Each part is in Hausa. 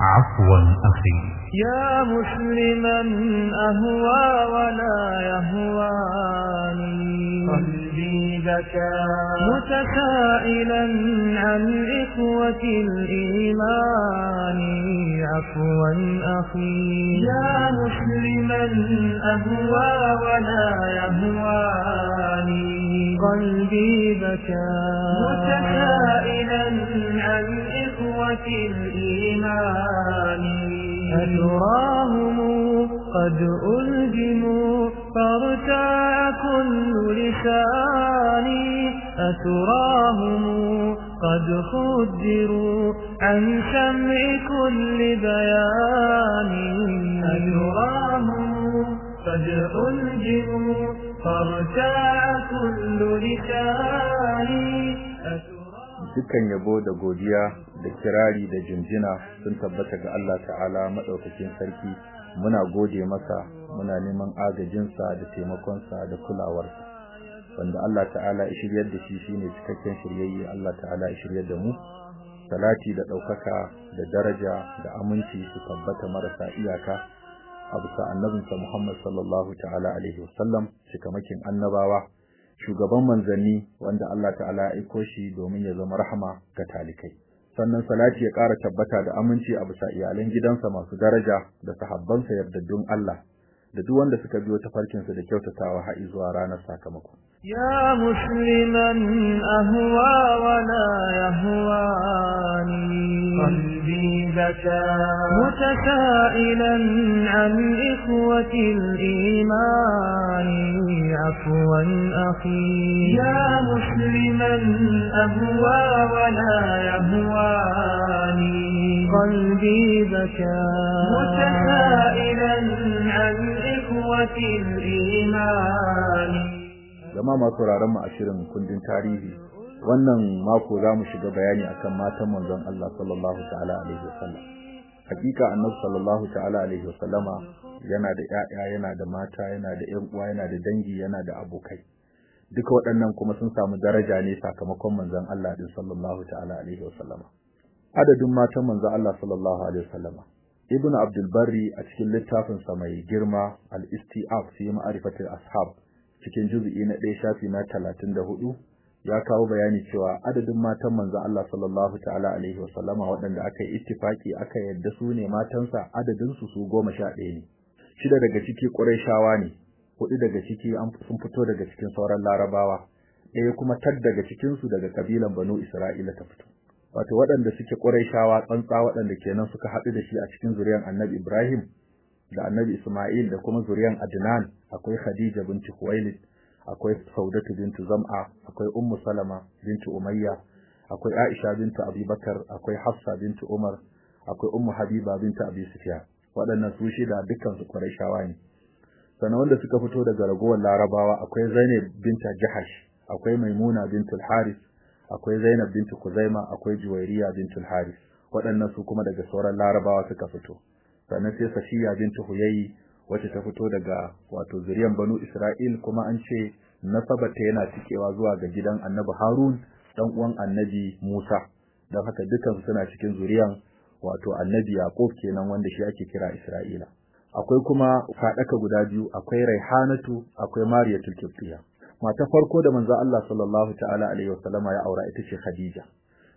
عفوا أخي. يا مسلما أهوى ولا يهواني. قلبي بكى متسائلا عن إخوة الإيمان. عفوا أخي. يا مسلما أهوى ولا يهواني قلبي بكى. متسائلا عن إخوة الإيمان. أتراهم قد ألجموا فارتاع كل لساني أتراهم قد خدروا عن سمع كل بيان أتراهم قد ألجموا فارتاع كل لساني dukkan yabo da godiya da kirari da jinjina sun tabbata ga Allah ta'ala madaukakin sarki muna gode masa muna neman agajinsa da taimakonsa da kulawarsa. Wanda Allah ta'ala ya shiryar da shi shine cikakken shiryayye. Allah ta'ala ya shiryar da mu. Salati da ɗaukaka da daraja da aminci su tabbata marasa iyaka. A bisa annabinsa Muhammad sallallahu ta'ala alaihi wasallam cikamakin annabawa shugaban manzanni wanda Allah ta'ala ya aiko shi domin ya zama rahama ga talikai. Sannan salati ya ƙara tabbata da aminci a bisa iyalan gidansa masu daraja da sahabbansa yardaddun Allah. da duk wanda suka biyo tafarkinsa da kyautatawa har zuwa ranar sakamako يا مسلما أهوى ولا يهواني قلبي بكى متسائلا عن إخوة الإيمان عفوا أخي يا مسلما أهوى ولا يهواني قلبي بكى متسائلا عن إخوة الإيمان zama masu sauraron mu a shirin kundin tarihi wannan mako za mu shiga bayani akan matan manzon Allah sallallahu ta'ala alaihi wasallam hakika annabi sallallahu ta'ala alaihi wasallama yana da ƴaƴa yana da mata yana da ƴan uwa yana da dangi yana da abokai duka waɗannan kuma sun samu daraja ne sakamakon manzon Allah din sallallahu ta'ala alaihi wasallama adadin matan manzon Allah sallallahu alaihi wasallama. Ibn abdul barri a cikin littafin sa mai girma al-istiaf fi ma'rifatil ashab cikin juz'i na ɗaya shafi na talatin da huɗu ya kawo bayani cewa adadin matan manzo Allah sallallahu ta'ala alaihi wa sallama waɗanda aka yi ittifaki aka yadda su ne matansa adadin su su goma sha ɗaya ne. Shida daga ciki Qurayshawa ne huɗu daga ciki an sun fito daga cikin sauran Larabawa ɗaya kuma tag daga cikin su daga kabilan Banu Isra'ila ta fito. Wato waɗanda suke Qurayshawa tsantsa waɗanda kenan suka haɗu da shi a cikin zuriyar Annabi Ibrahim da Annabi Isma'il da kuma zuriyan Adnan. Akwai Khadija binti Khuwailid akwai Saudatu binti Zam'a akwai Ummu Salama binti Umayya akwai Aisha binti Abi Bakar akwai Hafsa binti Umar akwai Ummu Habiba binti Abi Sufyan. Waɗannan su shida dukkan su Qurayshawa ne. Sannan wanda suka fito daga ragowar Larabawa akwai Zainab binti Jahash akwai Maimuna binti Al-Haris akwai Zainab binti Kuzaima akwai Juwairiya binti Al-Haris waɗannan su kuma daga sauran Larabawa suka fito. Sannan sai Safiya binti Huyayi wacce ta fito daga wato zuriyan Banu Isra'il kuma an ce nasabarta yana cikewa zuwa ga gidan Annabi Harun dan uwan Annabi Musa. Dan haka dukan suna cikin zuriyan wato Annabi Yaqub kenan wanda shi ake kira Isra'ila. Akwai kuma fadaka guda biyu akwai Raihanatu akwai Mariyatul Qibtiyya. Mata farko da manzo Allah sallallahu ta'ala alaihi wasallama ya aura ita ce Khadija.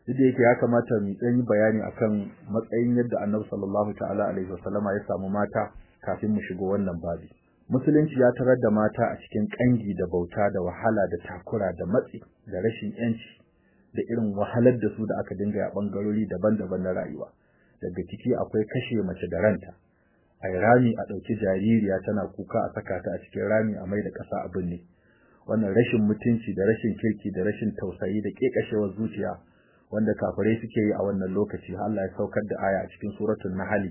Duk yake ya kamata mu yi bayani akan matsayin yadda Annabi sallallahu ta'ala alaihi wasallama ya samu mata kafin mu shigo wannan babi. Musulunci ya tarar da mata a cikin kangi da bauta da wahala da takura da matsi da rashin yanci da irin wahalar da su da aka dinga a bangarori daban-daban na rayuwa. Daga ciki akwai kashe mace da ranta. A rami a ɗauki jaririya tana kuka a saka ta a cikin rami a mai da ƙasa abin ne wannan rashin mutunci da rashin kirki da rashin tausayi da kekashewar zuciya wanda kafirai suke yi a wannan lokaci. Allah ya saukar da aya a cikin suratul nahl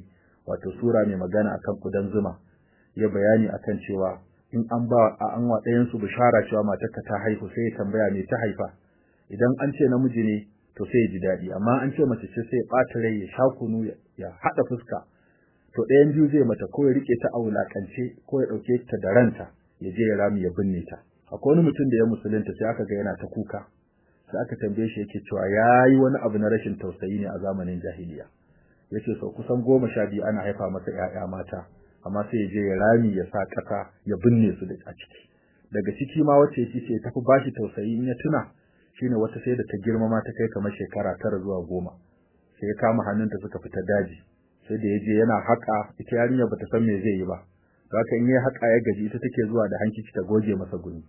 wato sura mai magana akan kudan zuma. Ya bayani akan cewa in an ba an wa ɗayan su bishara cewa matarka ta haihu sai ya tambaya me ta haifa. Idan an ce namiji ne to sai ya ji daɗi. Amma an ce mace ce sai ya ɓata rai ya sha kunu ya haɗa fuska. To ɗayan biyu zai mata ko ya riƙe ta a wulakance ko ya ɗauke ta da ranta ya je ya rami ya binne ta. Akwai wani mutum da ya musulunta sai aka ga yana ta kuka. Sai aka tambaye shi yake cewa yayi wani abu na rashin tausayi ne a zamanin jahiliya. Yace sau kusan goma sha biyu ana haifa masa ƴaƴa mata amma sai ya je ya rami ya sa ƙasa ya binne su da a ciki. Daga ciki ma wacce shi ce tafi bashi tausayi in ya tuna shine wata sai da ta girma ma ta kai kamar shekara tara zuwa goma. Sai ya kama hannunta suka fita daji. Sai da ya je yana haka ita yarinya bata san me zai yi ba. Haka in yayi haka ya gaji ita take zuwa da hankici ta goge masa guni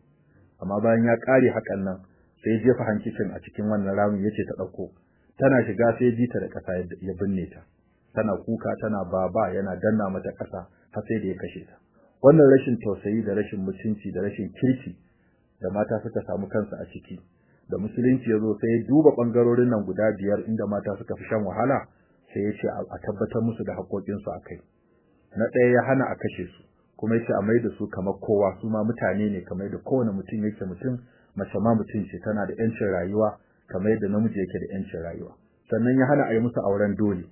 amma bayan ya kare hakan nan sai ya jefa hankicin a cikin wannan ramin ya ce ta ɗauko tana shiga sai ji ta da kasa ya binne ta. Tana kuka tana baba yana danna mata kasa har sai da ya kashe ta. Wannan rashin tausayi da rashin mutunci da rashin kirki da mata suka samu kansu a ciki da musulunci ya zo sai ya duba ɓangarorin nan guda biyar inda mata suka fi shan wahala sai ya ce a tabbatar musu da haƙoƙinsu a kai. Na ɗaya ya hana a kashe su. Kuma ya ce a maida su kamar kowa su ma mutane ne kamar da kowane mutum yake mutum mace ma mutum ce tana da yancin rayuwa kamar yadda namiji yake da yancin rayuwa. Sannan ya hana a yi musu auren dole.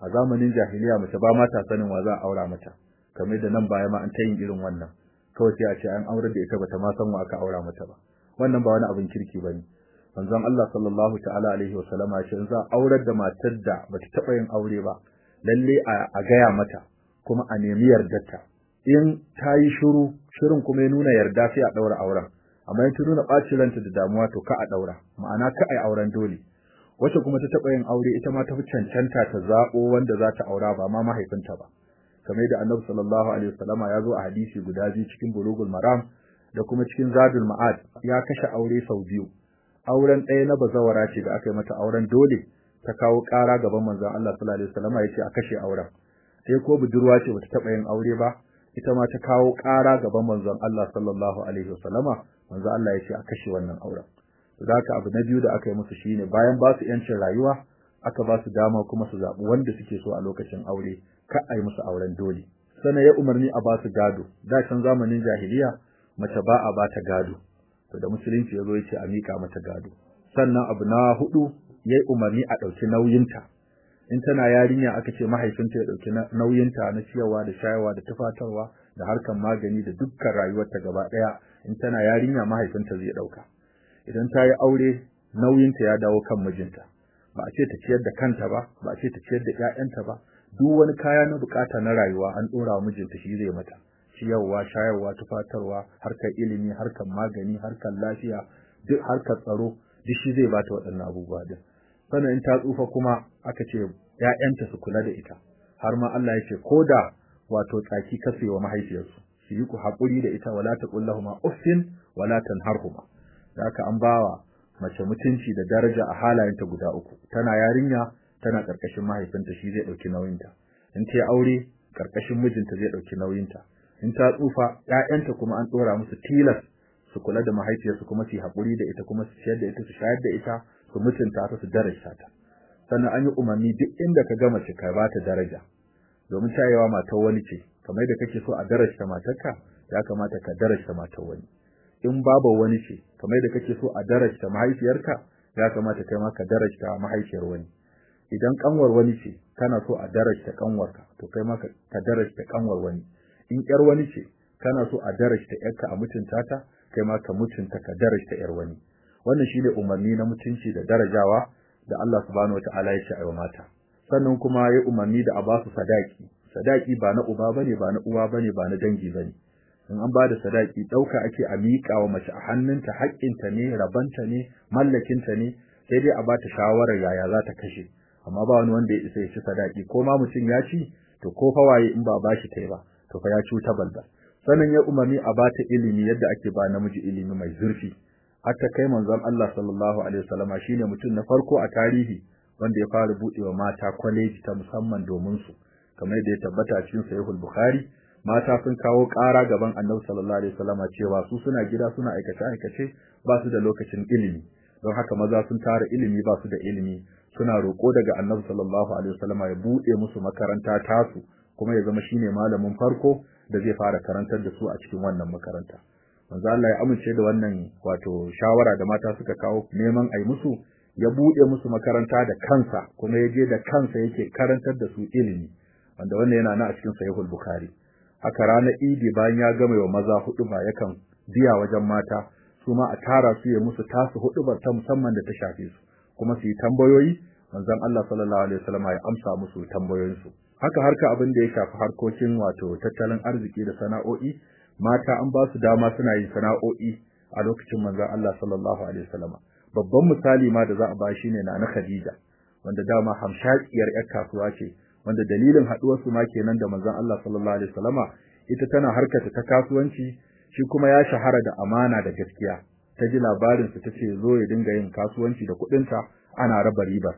A zamanin jahiliya mace ba mata sanin wa za a aura mata kamar da nan baya ma an ta yin irin wannan. Kawai sai a ce an aure da ita bata ma san wa aka aura mata ba. Wannan ba wani abin kirki ba ne manzon Allah sallallahu ta'ala alaihi wa sallama ya ce in za a aurar da matar da bata taba yin aure ba lalle a gaya mata kuma a nemi yardarta. In ta yi shiru shirin kuma ya nuna yarda sai a daura auren. Amma in ta nuna ɓacin ranta da damuwa to ka a daura ma'ana ka ai auren dole. Wacce kuma ta taɓa yin aure ita ma ta fi cancanta ta zaɓo wanda za ta aura ba ma mahaifinta ba. Kamar da annabi sallallahu alaihi wasallama ya zo a hadisi guda biyu cikin bulugul maram da kuma cikin zadul ma'ad ya kashe aure sau biyu. Auren ɗaya na bazawara ce da aka yi mata auren dole ta kawo ƙara gaban manzon Allah sallallahu alaihi wasallama ya ce a kashe auren. Sai ko budurwa ce bata taɓa yin aure ba ita ma ta kawo ƙara gaban manzon Allah sallallahu alaihi wasallama manzon Allah ya ce a kashe wannan auren. To haka abu na biyu da aka yi musu shine bayan ba su yancin rayuwa aka ba su dama kuma su zaɓi wanda suke so a lokacin aure ka a yi musu auren dole. Sannan ya umarni a ba su gado. Da can zamanin jahiliya mace ba a ba ta gado. To da musulunci ya zo ya a miƙa mata gado. Sannan abu na huɗu ya yi umarni a ɗauki nauyinta. In tana yarinya aka ce mahaifinta ya ɗauki nauyinta na ciyarwa da shayarwa da tufatarwa da harkan magani da dukkan rayuwarta gaba ɗaya in tana yarinya mahaifinta zai ɗauka idan ta yi aure nauyinta ya dawo kan mijinta. Ba a ce ta ciyar da kanta ba ba a ce ta ciyar da ƴaƴanta ba. Duk wani kaya na buƙata na rayuwa an dora mijinta shi zai mata. Ciyarwa shayarwa tufatarwa harkar ilimi harkar magani harkar lafiya duk harkar tsaro duk shi zai bata waɗannan abubuwa din. Sannan in ta tsufa kuma aka ce ‘ya'yanta su kula da ita, har ma Allah ya ce, ko da wato tsaki kasewa mahaifiyarsu, su yi ku haƙuri da ita wala ta ƙullahuma uffin wala tanharhuma. Da aka an bawa mace mutunci da daraja a halayenta guda uku, tana yarinya tana ƙarƙashin mahaifinta shi zai ɗauki nauyinta, in ta aure ƙarƙashin mijinta zai ɗauki nauyinta, in ta tsufa ‘ya'yanta kuma an ɗora musu tilas su kula da mahaifiyarsu kuma su haƙuri da ita kuma su ciyar da ita su shayar da ita su mutunta ta su daraja ta. sannan an yi umarni duk inda ka gama ka ba ta daraja. Domin ta yawa matar wani ce kamar da kake so a darajta matarka ya kamata ka darajta matar wani. In babu wani ce kamar da kake so a darajta mahaifiyarka ya kamata kai ma ka darajta mahaifiyar wani. Idan kanwar wani ce kana so a darajta kanwarka to kai ma ka darajta kanwar wani. In yar wani ce kana so a darajta yarka a mutunta ta kai ma ka mutunta ka darajta yar wani wannan shine umarni na mutunci da darajawa da Allah subhanahu wataala ya ce aiwa mata. Sannan kuma ya umarni da a ba su sadaki. Sadaki ba na uba ba ne ba na uwa ba ne ba na dangi ba ne in an ba da sadaki ɗauka ake a miƙa wa mace a hannunta haƙƙinta ne rabanta ne mallakinta ne sai dai a ba ta shawarar yaya za ta kashe. Amma ba wani wanda ya isa ya ci sadaki. Ko ma mutum ya ci to ko fa waye in ba bashi tai ba to fa ya ci ta sannan ya umarni a ba ta ilimi yadda ake ba namiji ilimi mai zurfi. Har ta kai manzon Allah sallallahu alaihi wasallama shine mutum na farko a tarihi wanda ya fara budewa mata kwaleji ta musamman domin su. Kamar yadda ya tabbata cikin sahihul bukhari mata sun kawo ƙara gaban annabi sallallahu alaihi wasallama cewa su suna gida suna aikace aikace ba su da lokacin ilimi. Don haka maza sun tara ilimi ba su da ilimi. Suna roƙo daga annabi sallallahu alaihi wasallama ya buɗe musu makaranta tasu kuma ya zama shine malamin farko da zai fara karantar da su a cikin wannan makaranta. Manzo Allah ya amince da wannan wato shawara da mata suka kawo neman ai musu ya buɗe musu makaranta da kansa kuma ya je da kansa yake karantar da su ilimi wanda wannan yana na a cikin sahihul bukhari. Haka ranar idi bayan ya gama wa maza huɗu ba yakan biya wajen mata su ma a tara su ya musu tasu huɗu ta musamman da ta shafe su kuma su yi tambayoyi manzon Allah sallallahu alaihi wasallam ya amsa musu tambayoyinsu. Haka harka abin da ya shafi harkokin wato tattalin arziki da sana'o'i mata an ba su dama suna yin sana'o'i a lokacin manzon Allah sallallahu alaihi wasallam babban misali ma da za a ba shi ne na Khadija wanda dama hamshakiyar yar kasuwa ce wanda dalilin haduwar su ma kenan da manzon Allah sallallahu alaihi wasallama. Ita tana harkata ta kasuwanci shi kuma ya shahara da amana da gaskiya. Ta ji labarin su tace zo ya dinga yin kasuwanci da kuɗin ta ana raba ribar.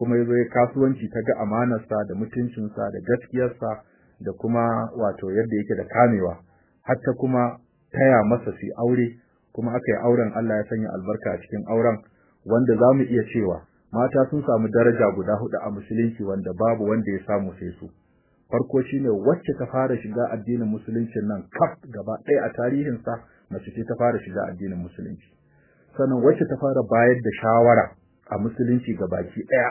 Kuma ya zo ya kasuwanci ta ga amanarsa da mutuncinsa da gaskiyarsa da kuma wato yadda yake da kamewa. Hatta kuma taya masa su aure kuma aka yi auren Allah ya sanya albarka a cikin auren wanda za mu iya cewa mata sun samu daraja guda huɗu a musulunci wanda babu wanda ya samu sai su. Farko shine wacce ta fara shiga addinin musulunci nan kaf gaba ɗaya a tarihin sa mace ce ta fara shiga addinin musulunci. Sannan wacce ta fara bayar da shawara a musulunci baki ɗaya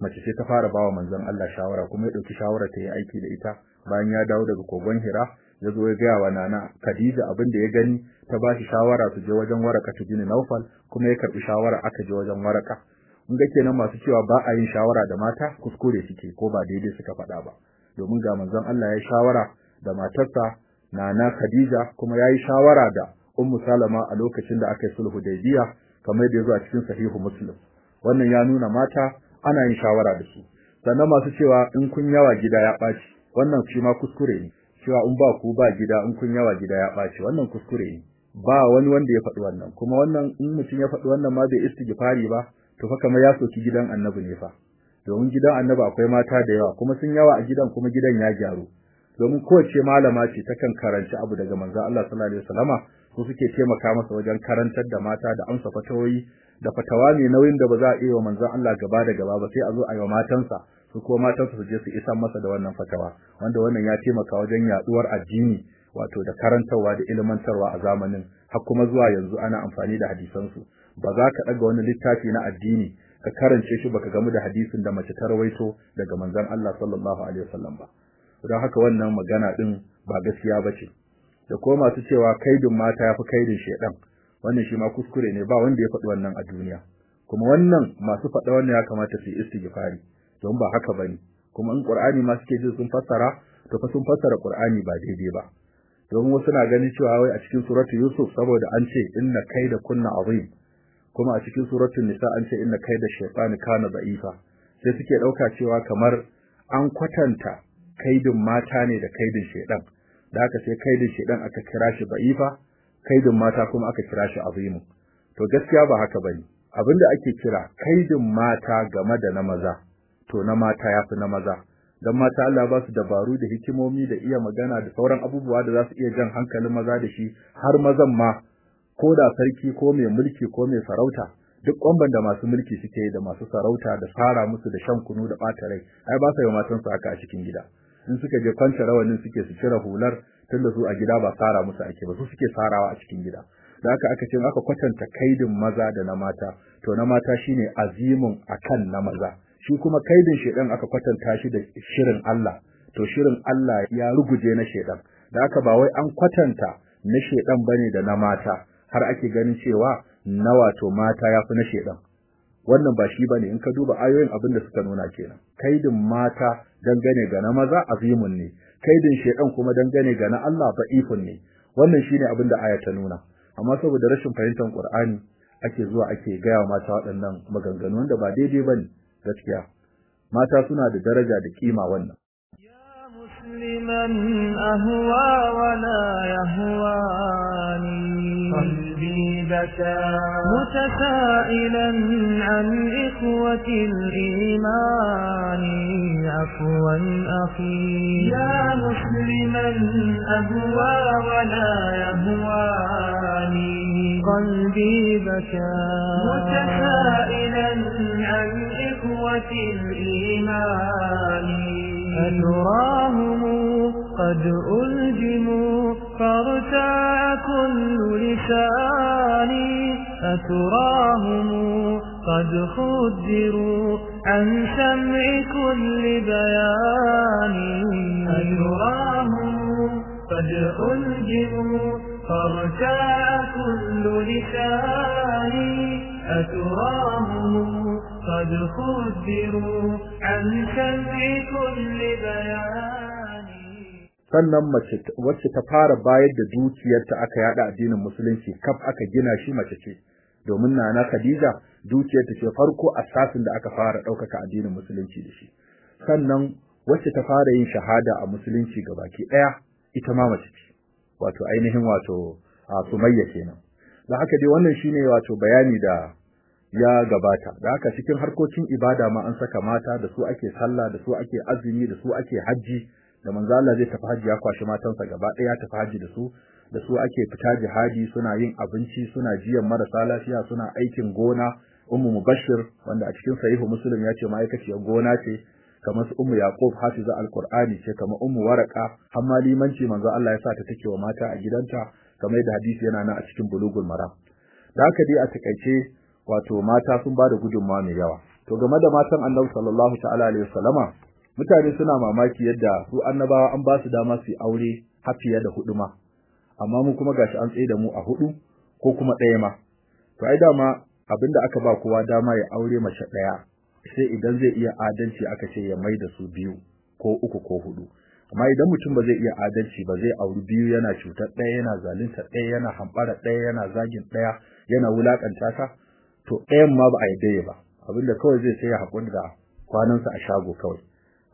mace ce ta fara bawa manzon Allah shawara kuma ya ɗauki shawara ta yi aiki da ita. Bayan ya dawo daga kogon Hira ya zo ya gaya wa nana Khadija abin da ya gani ta ba shi shawara su je wajen waraka ta jini Naufal kuma ya karɓi shawara aka je wajen waraka. Mun ga kenan masu cewa ba a yin shawara da mata kuskure suke ko ba daidai suka faɗa ba. Domin ga manzon Allah ya shawara da matarsa Nana Khadija kuma ya yi shawara da Ummu Salama a lokacin da aka yi sulhu Hudaybiya kamar yadda ya zo a cikin Sahihu Muslim. Wannan ya nuna mata ana yin shawara da su. Sannan masu cewa in kun yawa gida ya ɓaci wannan shi ma kuskure ne. Cewa in ba ku ba gida in kun yawa gida ya ɓaci wannan kuskure ne. Ba wani wanda ya faɗi wannan. Kuma wannan in mutum ya faɗi wannan ma bai istighfari ba to fa kamar ya soki gidan annabi ne fa. Domin gidan annabi akwai mata da yawa kuma sun yawa a gidan kuma gidan ya gyaru. Domin kowace malama ce ta kan karanci abu daga manzo Allah sallallahu alaihi wasallama su suke taimaka masa wajen karantar da mata da amsa fatawoyi da fatawa ne nauyin da ba za a iya wa manzo Allah gaba da gaba ba sai a zo a yi wa matansa su ko matansa su je su isa masa da wannan fatawa wanda wannan ya taimaka wajen yaduwar addini wato da karantarwa da ilmantarwa a zamanin har kuma zuwa yanzu ana amfani da hadisansu. Ba za ka ɗaga wani littafi na addini ka karance shi baka gamu da hadisin da mace ta rawaito daga manzon Allah sallallahu alaihi wasallam ba. Don haka wannan magana din ba gaskiya bace da ko masu cewa kaidin mata yafi kaidin shedan wannan shi ma kuskure ne ba wanda ya faɗi wannan a duniya. Kuma wannan masu faɗa wannan ya kamata su yi istighfari don ba haka ba ne kuma in Qur'ani ma suke ji sun fassara to fa sun fassara Qur'ani ba daidai ba. Don wasu na ganin cewa wai a cikin suratu Yusuf saboda an ce inna kaida kunna azim. Kuma a cikin suratul nisa an ce inna kaida shaytani kana da'ifa. Sai suke ɗauka cewa kamar an kwatanta kaidin mata ne da kaidin shaydan da haka sai kaidin shaydan aka kira shi da'ifa kaidin mata kuma aka kira shi azimu. To gaskiya ba haka ba ne. Abinda ake kira kaidin mata game da na maza to na mata yafi na maza. Dan mata Allah ba su dabaru da hikimomi da iya magana da sauran abubuwa da za su iya jan hankalin maza da shi har mazan ma. Ko da sarki ko mai mulki ko mai sarauta duk kwamban da masu mulki suke da masu sarauta da fara musu da shan kunu da ɓata rai ai ba sa yi matan su haka a cikin gida. In suka je kwance rawanin suke su cire hular tunda su a gida ba fara musu ake ba su suke farawa a cikin gida. Da haka aka ce aka kwatanta kaidin maza da na mata to na mata shine azimun akan na maza. Shi kuma kaidin shedan aka kwatanta shi da shirin Allah to shirin Allah ya ruguje na shedan. Da haka ba wai an kwatanta na shedan ba ne da na mata har ake ganin cewa na wato mata yafi na shedan. Wannan ba shi ba ne in ka duba ayoyin abin da suka nuna kenan. Kaidin mata dangane ga na maza azimun ne. kaidin shedan kuma dangane ga na Allah ifun ne wannan shine abin da aya ta nuna amma saboda rashin fahimtar Qur'ani ake zuwa ake gaya mata waɗannan maganganu wanda ba daidai bane gaskiya mata suna da daraja da kima wannan مسلما أهوى ولا يهواني قلبي بكى متسائلا عن إخوة الإيمان عفوا أخي يا مسلما أهوى ولا يهواني قلبي بكى متسائلا عن إخوة الإيمان أتراهم قد ألجموا فارتاع كل لساني أتراهم قد خدروا عن سمع كل بيان أتراهم قد ألجموا فارتاع كل لساني. أتراهم قد خبروا عن سمع كل بيان sannan mace wacce ta fara bayar da dukiyarta aka yada addinin musulunci kaf aka gina shi mace ce. Domin nana Khadija dukiyarta ce farko asasin da aka fara ɗaukaka addinin musulunci da shi. Sannan wacce ta fara yin shahada a musulunci gabaki ɗaya ita ma mace ce. Wato ainihin wato Sumayya kenan. Da haka dai wannan shine wato bayani da ya gabata. Da haka cikin harkokin ibada ma an saka mata da su ake sallah da su ake azumi da su ake haji da manzo Allah zai tafi haji ya kwashi matansa gaba ɗaya tafi haji da su da su ake fita jihadi suna yin abinci suna jiyan marasa lafiya suna aikin gona. Ummu mubashir wanda a cikin sahihu muslim ya ce ma'aikaciyar gona ce kamar su ummu yaqub hafiza alqur'ani ce kamar ummu waraka hamma limanci manzo Allah ya sa ta take wa mata a gidanta kamar da hadisi yana nan a cikin bulugul maram. Da haka dai a taƙaice wato mata sun ba da gudunmawa mai yawa. To game da matan Annabi sallallahu ta'ala alaihi wasallama mutane suna mamaki yadda su annabawa an ba su dama su aure har da huɗu ma. Amma mu kuma gashi an tsaye da mu a huɗu ko kuma ɗaya ma. To ai dama abin da aka ba kowa dama ya aure mace ɗaya sai idan zai iya adalci aka ce ya mai da su biyu ko uku ko huɗu. Amma idan mutum ba zai iya adalci ba zai auri biyu yana cutar ɗaya yana zalunta ɗaya yana hambara ɗaya yana zagin ɗaya yana wulaƙanta ta to ɗayan ma ba a yadda ba. Abinda kawai zai sai ya haƙuri da kwanansa a shago kawai.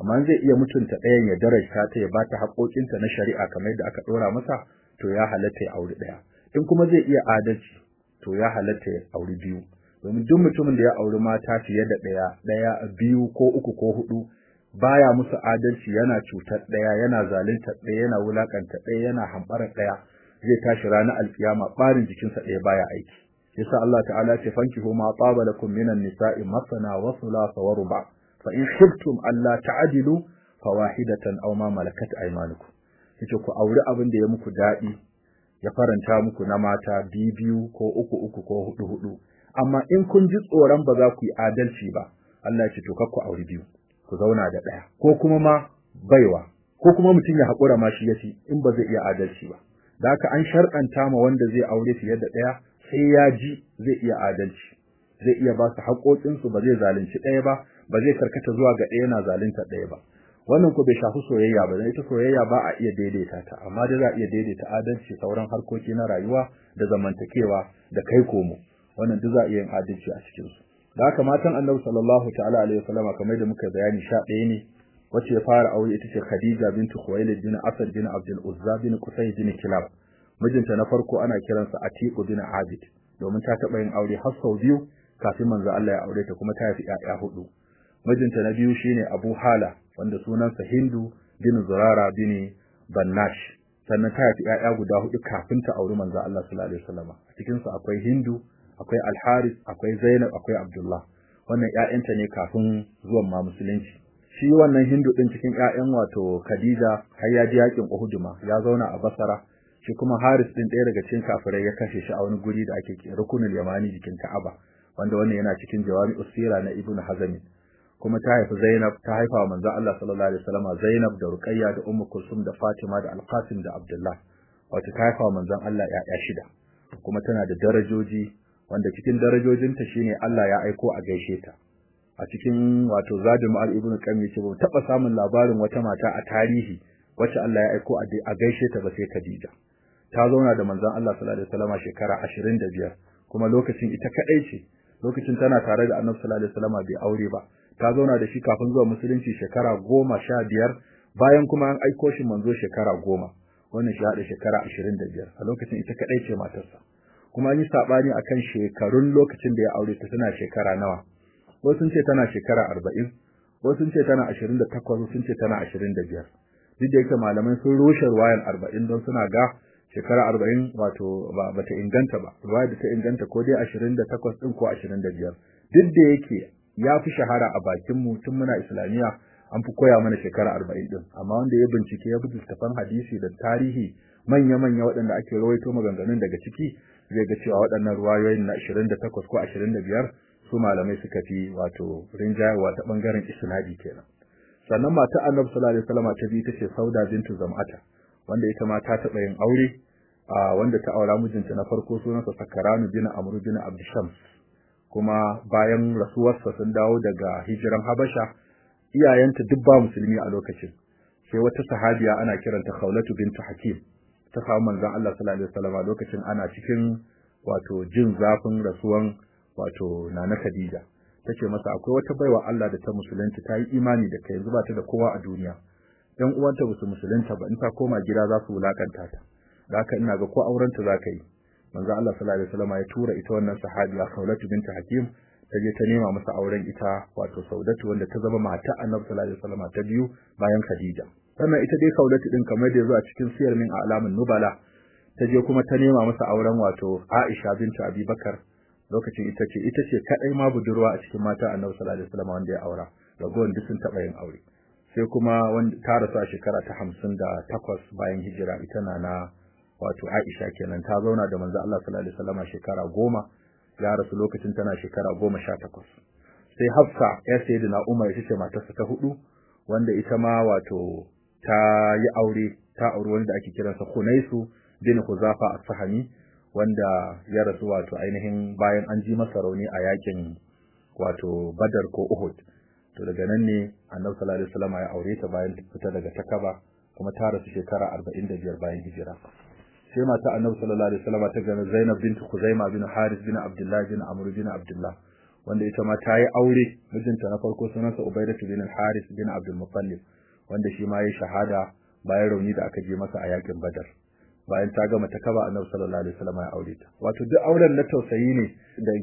Amma zai iya mutunta ɗayan ya darajta ta ya bata haƙoƙinta na shari'a kamar yadda aka ɗora masa to ya halatta ya auri ɗaya. In kuma zai iya adalci to ya halatta ya auri biyu. Domin duk mutumin da ya auri mata fiye da ɗaya ɗaya biyu ko uku ko huɗu baya musu adalci yana cutar ɗaya yana zalunta ɗaya yana wulaƙanta ɗaya yana hamɓarar ɗaya. Zai tashi ranar alkiyama ɓarin jikinsa ɗaya baya aiki. Yasa Allah ta'ala ce fankihu ma taba lakum minan nisa'i masana wa thulatha wa ruba. Fa in khiftum alla ta'dilu fawahidatan aw ma malakat aymanukum. Yace ku auri abin da ya muku daɗi ya faranta muku na mata biyu ko uku uku ko huɗu huɗu amma in kun ji tsoron ba za ku yi adalci ba Allah ce to kar ku auri biyu ku zauna da ɗaya. Ko kuma ma baiwa ko kuma mutum ya haƙura ma shi yaci in ba zai iya adalci ba. Da haka an sharɗanta ma wanda zai aure fiye da ɗaya sai ya ji zai iya adalci. Zai iya ba su haƙoƙinsu ba zai zalunci ɗaya ba ba zai karkata zuwa ga ɗaya yana zalunta ɗaya ba. Wannan ko bai shafi soyayya ba dan ita soyayya ba a iya daidaita ta amma da za a iya daidaita adalci sauran harkoki na rayuwa da zamantakewa da kai komo. Wannan duk za a iya yin adalci a cikin su da haka matan Annabi sallallahu ta'ala alaihi wasallama kamar da muka bayani sha ɗaya ne wacce ya fara aure ita ce Khadija bintu Khuwailid bin Asad bin Abdul Uzza bin Qusay bin Kilab. Mijinta na farko ana kiransa Atiq bin Abid domin ta taɓa yin aure har sau biyu kafin manzo Allah ya aure ta kuma ta haifi ƴaƴa huɗu mijinta na biyu shine Abu Hala wanda sunansa Hindu bin Zurara bin Bannash. Sannan ta haifi ƴaƴa guda huɗu kafin ta auri manzo Allah sallallahu alaihi wasallam. Cikin su akwai Hindu akwai Al-Harith akwai Zainab akwai Abdullah. Wannan ƴaƴanta ne kafin zuwan ma musulunci. Shi wannan Hindu din cikin ƴaƴan wato Khadija har ya ji yaƙin Uhud ma ya zauna a Basra. Shi kuma Haris din ɗaya daga cikin kafirai ya kashe shi a wani guri da ake Rukunul Yamani jikin Ka'aba wanda wannan yana cikin Jawami'us Sira na Ibn Hazm. Kuma ta haifi Zainab ta haifa wa manzon Allah sallallahu alaihi wasallam Zainab da Ruqayya da Ummu Kulsum da Fatima da Al-Qasim da Abdullah. Wato ta haifa wa manzon Allah ƴaƴa shida kuma tana da darajoji wanda cikin darajojinta shine Allah ya aiko a gaishe ta. A cikin wato Zadul Ma'al Ibn Qayyim ce ba taba samun labarin wata mata a tarihi wacce Allah ya aiko a gaishe ta ba sai Khadija. Ta zauna da manzon Allah sallallahu alaihi wasallam shekara 25 kuma lokacin ita kadai ce. Lokacin tana tare da Annabi sallallahu alaihi wasallam bai aure ba. Ta zauna da shi kafin zuwa musulunci shekara goma sha biyar bayan kuma an aiko shi manzo shekara goma. Wannan shi haɗa shekara ashirin da biyar. A lokacin ita kaɗai ce matarsa. Kuma an yi saɓani akan shekarun lokacin da ya aure ta tana shekara nawa? Wasu sun ce tana shekara arba'in wasu sun ce tana ashirin da takwas wasu sun ce tana ashirin da biyar. Duk da yake malamai sun rushe ruwayan arba'in don suna ga shekara arba'in wato ba bata inganta ba. Ruwaya da ta inganta ko dai ashirin da takwas ɗin ko ashirin da biyar. Duk da yake ya fi shahara a bakin mu tun muna islamiyya an fi koya mana shekara arba'in din amma wanda ya bincike ya bi littattafan hadisi da tarihi manya-manya waɗanda ake rawaito maganganun daga ciki zai ga cewa waɗannan ruwayoyin na ashirin da takwas ko ashirin da biyar su malamai suka fi wato rinjayarwa ta ɓangaren isnadi kenan. Sannan mata annabi sallallahu alaihi wasallam ta biyu tace sauda bintu zam'ata wanda ita ma ta taɓa yin aure a wanda ta aura mijinta na farko sunansa sakaranu bin amru bin abdishams kuma bayan rasuwarsa sun dawo daga hijiran Habasha iyayenta duk ba musulmi a lokacin. Sai wata sahabiya ana kiranta Khawlatu bintu Hakim. Ta samu manzon Allah sallallahu alaihi wasallam lokacin ana cikin wato jin zafin rasuwan wato Nana Khadija. Tace masa akwai wata baiwa Allah da ta musulunci ta yi imani da kai yanzu ba ta da kowa a duniya. Dan uwanta ba su musulunta ba in ta koma gida za su wulaƙanta ta. Haka ina ga ko aurenta za ka yi. Manzo Allah sallallahu alaihi wasallam ya tura ita wannan sahabiya Khawlatu binta Hakim ta je ta nema masa auren ita wato Saudatu wanda ta zama mata Annabi sallallahu alaihi wasallam ta biyu bayan Khadija. Sannan ita dai Khawlatu din kamar da ya zo a cikin siyar min alamun nubala ta je kuma ta nema masa auren wato Aisha bintu Abi Bakar. Lokacin ita ce ita ce kadai ma budurwa a cikin mata Annabi sallallahu alaihi wasallam wanda ya aura. Ragowar duk sun taba yin aure. Sai kuma wanda ta rasu a shekara ta hamsin da takwas bayan hijira ita na na wato Aisha kenan ta zauna da manzo Allah sallallahu alaihi wasallam shekara goma ya rasu lokacin tana shekara goma sha takwas. Sai Hafsa ya sayyidina Umar ita ce matarsa ta huɗu wanda ita ma wato ta yi aure ta auri wanda ake kiransa Hunaisu bin Huzafa as-Sahami wanda ya rasu wato ainihin bayan an ji masa rauni a yaƙin wato Badar ko Uhud. To daga nan ne Annabi sallallahu alaihi wasallam ya aure ta bayan fita daga takaba kuma ta rasu shekara 45 bayan hijira. Sai mata Annabi sallallahu alaihi wasallam ta gani Zainab bint Khuzaimah bin Haris bin Abdullah bin Amr bin Abdullah wanda ita ma ta yi aure mijinta na farko sunansa Ubaidah bin Haris bin Abdul Muttalib wanda shi ma ya shahada bayan rauni da aka je masa a yaƙin Badar. Bayan ta gama ta kaba Annabi sallallahu alaihi wasallam ya aure ta. Wato duk auren na tausayi ne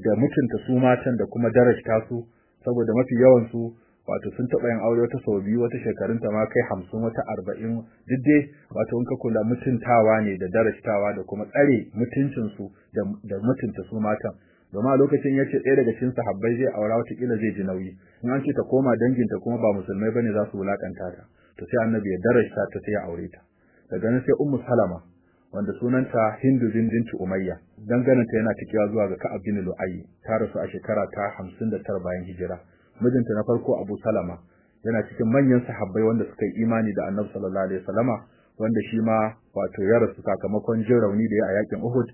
da mutunta su matan da kuma darajta su saboda mafi yawan su wato sun taɓa yin aure wata sau biyu wata shekarun ta ma kai hamsin wata arba'in. Duk dai wato in ka kula mutuntawa ne da darajtawa da kuma tsare mutuncin su da mutunta su matan. Domin a lokacin ya ce ɗaya daga cikin sahabbai zai aura wata kila zai ji nauyi. In an ce ta koma danginta kuma ba musulmai ba ne za su wulaƙanta ta. To sai annabi ya darajta ta sai ya aure ta. Daga nan sai ummu salama wanda sunanta Hindu bintu Umayya. Dangananta yana tikiya zuwa ga Ka'ab bin Lu'ayy. Ta rasu a shekara ta 59 bayan hijira. Mijinta na farko Abu Salama yana cikin manyan sahabbai wanda suka yi imani da Annabi sallallahu alaihi wasallama wanda shi ma wato ya rasu sakamakon jin rauni da ya a yaƙin Uhud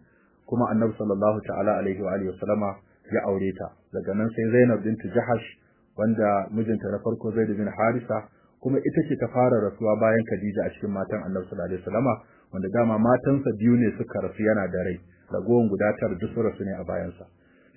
kuma Annabi sallallahu ta'ala alaihi wa alihi wasallama ya aure ta. Daga nan sai Zainab bint Jahash wanda mijinta na farko Zaid bin Harisa kuma ita ce ta fara rasuwa bayan Khadija a cikin matan Annabi sallallahu alaihi wasallama wanda dama matansa biyu ne suka rasu yana da rai. Ragowar guda tara duk rasu ne a bayansa.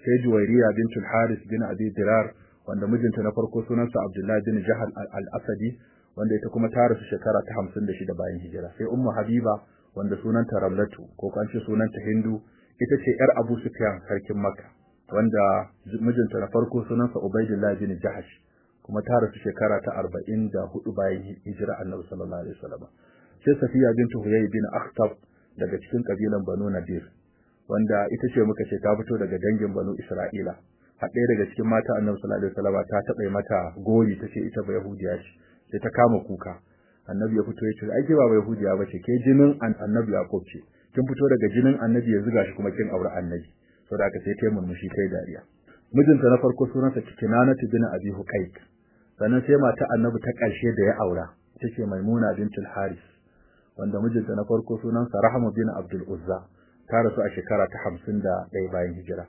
Sai Juwairiya bintul Haris bin Abi Dirar wanda mijinta na farko sunansa Abdullahi bin Jahal al-Asadi wanda ita kuma ta rasu shekara ta 56 bayan hijira. Sai Ummu Habiba wanda sunanta Ramlatu ko kan ce sunanta Hindu ita ce yar Abu Sufyan sarkin Makka wanda mijinta na farko sunansa Ubaydullah bin Jahash kuma ta rasu shekara ta 44 bayan hijira Annabi sallallahu alaihi wasallam. Sai Safiya bintu Huyay bin Akhtab daga cikin kabilan Banu Nadir wanda ita ce muka ce ta fito daga dangin Banu Isra'ila. A ɗaya daga cikin mata Annabi sallallahu alaihi wasallam ta taɓa mata gori tace ita ba Yahudiya ce sai ta kama kuka. Annabi ya fito ya ce ai ke ba Yahudiya ba ce ke jinin Annabi Yakub ce. Kin fito daga jinin Annabi yanzu gashi kuma kin aure Annabi. Saboda haka sai ta yi murmushi kai dariya. Mijinta na farko sunansa Kinanatu bin Abi Huqayq. Sannan sai mata Annabi ta ƙarshe da ya aura ita ce Maimuna bintul Haris wanda mijinta na farko sunansa Rahmu bin Abdul Uzza. Ta rasu a shekara ta hamsin da ɗaya bayan hijira.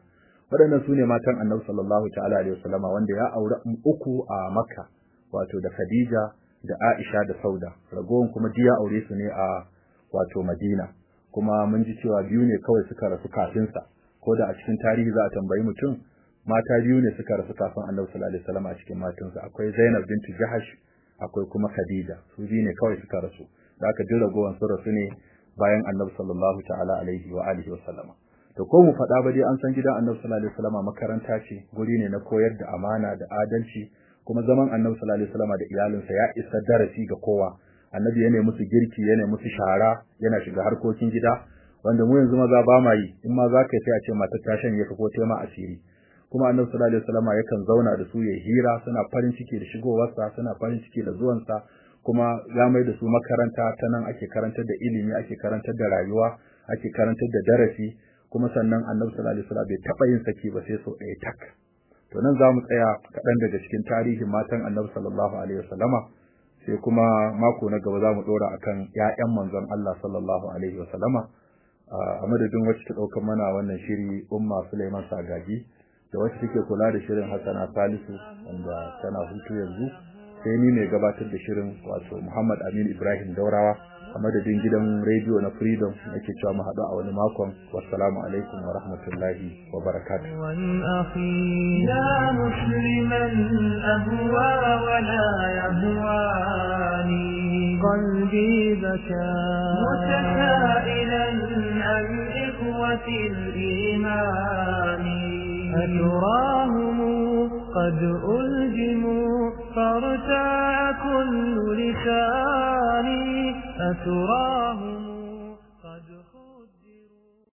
Waɗannan su ne matan annabi sallallahu ta'ala alaihi wasallama wanda ya aure uku a makka wato da khadija da aisha da sauda. Ragowar kuma duk ya aure su ne a wato madina. Kuma mun ji cewa biyu ne kawai suka rasu kafin sa. Ko da a cikin tarihi za a tambayi mutum mata biyu ne suka rasu kafin annabi sallallahu alaihi wasallama a cikin matansa. Akwai zainab bintu jahash akwai kuma khadija. Su biyu ne kawai suka rasu. Da aka duk ragowar su rasu ne bayan annabi sallallahu ta'ala alaihi wa alihi wasallama. To ko mu faɗa ba dai an san gidan Annabi sallallahu alaihi wasallam makaranta ce guri ne na koyar da amana da adalci kuma zaman Annabi sallallahu alaihi wasallam da iyalinsa ya isa darasi ga kowa. Annabi yana musu girki yana musu shara yana shiga harkokin gida wanda mu yanzu maza ba ma yi. In ma zaka sai a ce matar ta shanye ka ko ma asiri. Kuma Annabi sallallahu alaihi wasallam yakan zauna da su ya hira suna farin ciki da shigowarsa suna farin ciki da zuwansa kuma ya mai da su makaranta ta nan ake karantar da ilimi ake karantar da rayuwa ake karantar da darasi. Kuma sannan annabi sallallahu alaihi wasallam bai taba yin saki ba sai sau ɗaya tak. To nan za mu tsaya kaɗan daga cikin tarihin matan annabi sallallahu alaihi wasallama sai kuma mako na gaba za mu ɗora akan ƴaƴan manzon Allah sallallahu alaihi wasallama. A madadin wacce ta ɗaukar mana wannan shiri umma Suleiman Sagagi da wacce take kula da shirin Hassana Salisu wanda tana hutu yanzu sai ni mai gabatar da shirin wato Muhammad Amin Ibrahim Daurawa. A madadin gidan rediyo na Freedom nake cewa mu haɗu a wani makon wassalamu alaikum wa rahmatullahi wa barakatuh قلبي بكى متسائلا عن إخوة الإيمان أتراهم قد ألجموا فارتاع كل لساني أتراهم